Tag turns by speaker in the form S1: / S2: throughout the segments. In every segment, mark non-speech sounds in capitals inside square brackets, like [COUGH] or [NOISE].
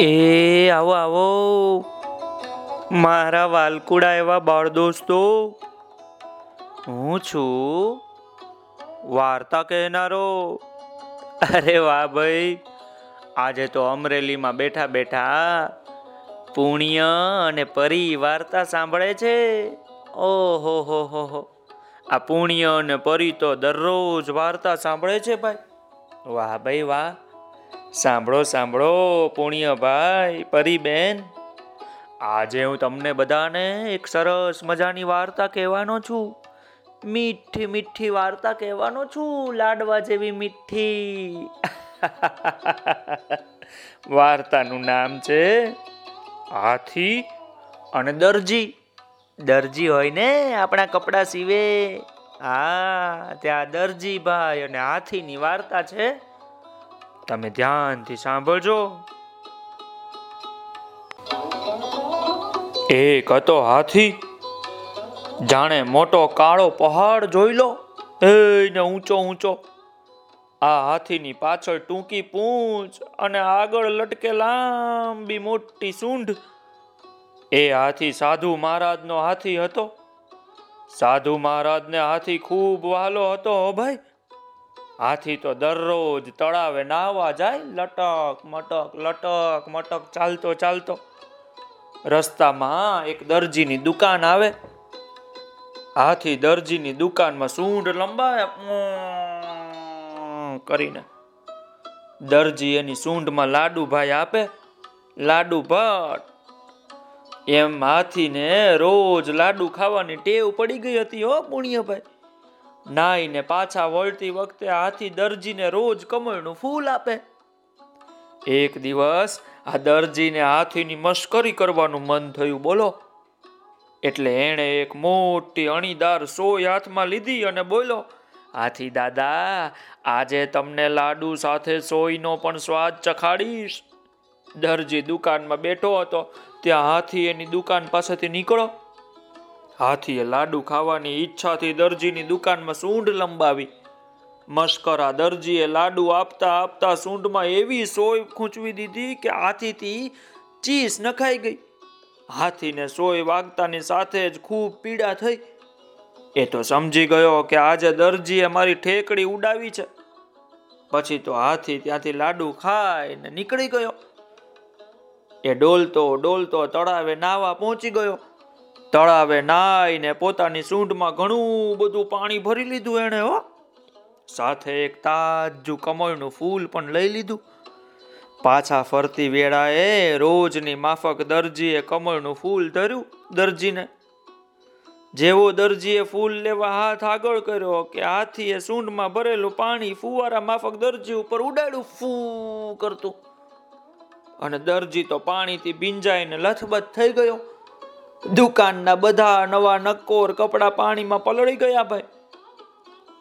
S1: એ, આવો આવો. મારા વાલકુડા એવા બાળ દોસ્તો. હું છું વાર્તા કહેનારો. અરે વાહ ભાઈ, આજે તો અમરેલીમાં બેઠા બેઠા પુણ્ય અને પરી વાર્તા સાંભળે છે. ઓહો, હો હો હો. આ પુણ્ય અને પરી તો દરરોજ વાર્તા સાંભળે છે ભાઈ. વાહ ભાઈ, વાહ. સાંભળો સાંભળો, પુણ્યભાઈ, પરીબેન. આજે હું તમને બધાને એક સરસ મજાની વાર્તા કહેવાનો છું. મીઠી મીઠી વાર્તા કહેવાનો છું, લાડવા જેવી મીઠી. [LAUGHS] વાર્તાનું નામ છે હાથી અને દરજી. દરજી હોય ને આપણા કપડાં સીવે. હા, ત્યાં દરજી ભાઈ અને હાથીની વાર્તા છે. તમે ધ્યાનથી સાંભળજો. એક હતો હાથી, જાણે મોટો કાળો પહાડ જોઈ લો. એને ઊંચો ઊંચો. આ હાથીની પાછળ ટૂંકી પૂંછ અને આગળ લટકે લાંબી મોટી સૂંઢ. એ હાથી સાધુ મહારાજનો હાથી હતો. સાધુ મહારાજને હાથી ખૂબ વાલો હતો ભાઈ હાથી તો દરરોજ તળાવે નાહવા જાય, લટક, મટક લટક, મટક ચાલતો ચાલતો. રસ્તામાં એક દરજીની દુકાન આવે. હાથી દરજીની દુકાનમાં સૂંઢ લંબાવે કરીને. દરજી એની સૂંઢમાં લાડુ ભાઈ આપે, લાડુ ભટ્ટ. એમ હાથીને રોજ લાડુ ખાવાની ટેવ પડી ગઈ હતી હો પુણ્યભાઈ. નાઈને પાછા વળતી વખતે હાથી દરજીને રોજ કમળનું ફૂલ આપે. એક દિવસ આ દરજીને હાથીની મશ્કરી કરવાનું મન થયું, બોલો. એટલે એણે એક મોટી અણીદાર સોય હાથમાં લીધી અને બોલો, હાથી દાદા, આજે તમને લાડુ સાથે સોયનો પણ સ્વાદ ચખાડીશ. દરજી દુકાનમાં બેઠો હતો, ત્યાં હાથી એની દુકાન પાસેથી નીકળો. હાથીએ લાડુ ખાવાની ઈચ્છાથી દરજીની દુકાનમાં સૂંઢ લંબાવી. મશ્કરા દરજીએ લાડુ આપતા આપતા સૂંઢમાં એવી સોય ખૂંચવી દીધી કે હાથીથી ચીસ નખાઈ ગઈ. હાથીને સોય વાગતાની સાથે જ ખૂબ પીડા થઈ. એ તો સમજી ગયો કે આજે દરજીએ મારી ઠેકડી ઉડાવી છે. પછી તો હાથી ત્યાંથી લાડુ ખાઈને નીકળી ગયો. એ ડોલતો ડોલતો તળાવે નાવા પહોંચી ગયો. તળાવે નાઈને પોતાની સૂંઢમાં ઘણું બધું પાણી ભરી લીધું એણે, હો. સાથે એક તાજું કમળનું ફૂલ પણ લઈ લીધું. પાછા ફરતી વેળાએ રોજની માફક દરજીએ કમળનું ફૂલ ધર્યું દરજીને. જેવો દરજીએ ફૂલ લેવા હાથ આગળ કર્યો કે હાથીએ સૂંઢમાં ભરેલું પાણી ફુવારા માફક દરજી ઉપર ઉડાડ્યું, ફૂ કરતું. અને દરજી તો પાણીથી ભીંજાઈને લથબથ થઈ ગયો. દુકાનના બધા નવા નક્કોર કપડા પાણીમાં પલળી ગયા ભાઈ.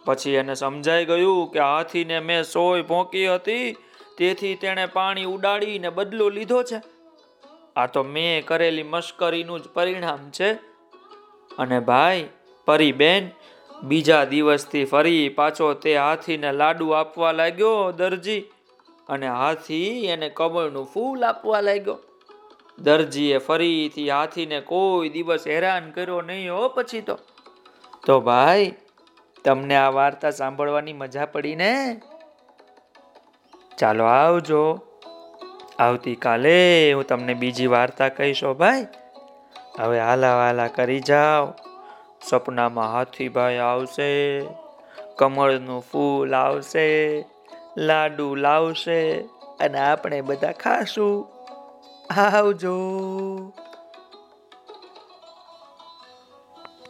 S1: પછી એને સમજાઈ ગયું કે હાથીને મેં સોય ભોંકી હતી, તેથી તેણે પાણી ઉડાડીને બદલો લીધો છે. આ તો મેં કરેલી મશ્કરીનું જ પરિણામ છે. અને ભાઈ, પરી બેન, બીજા દિવસથી ફરી પાછો તે હાથીને લાડુ આપવા લાગ્યો દરજી. અને હાથી એને કમળનું ફૂલ આપવા લાગ્યો. દરજીએ ફરીથી હાથીને કોઈ દિવસ હેરાન કર્યો નહીં હો પછી તો. તો ભાઈ, તમને આ વાર્તા સાંભળવાની મજા પડી ને? ચાલો આવજો. આવતીકાલે હું તમને બીજી વાર્તા કહીશો ભાઈ. હવે હાલા હાલા કરી જાઓ. સપનામાં હાથીભાઈ આવશે, કમળનું ફૂલ આવશે, લાડુ લાવશે, અને આપણે બધા ખાશું. આવજો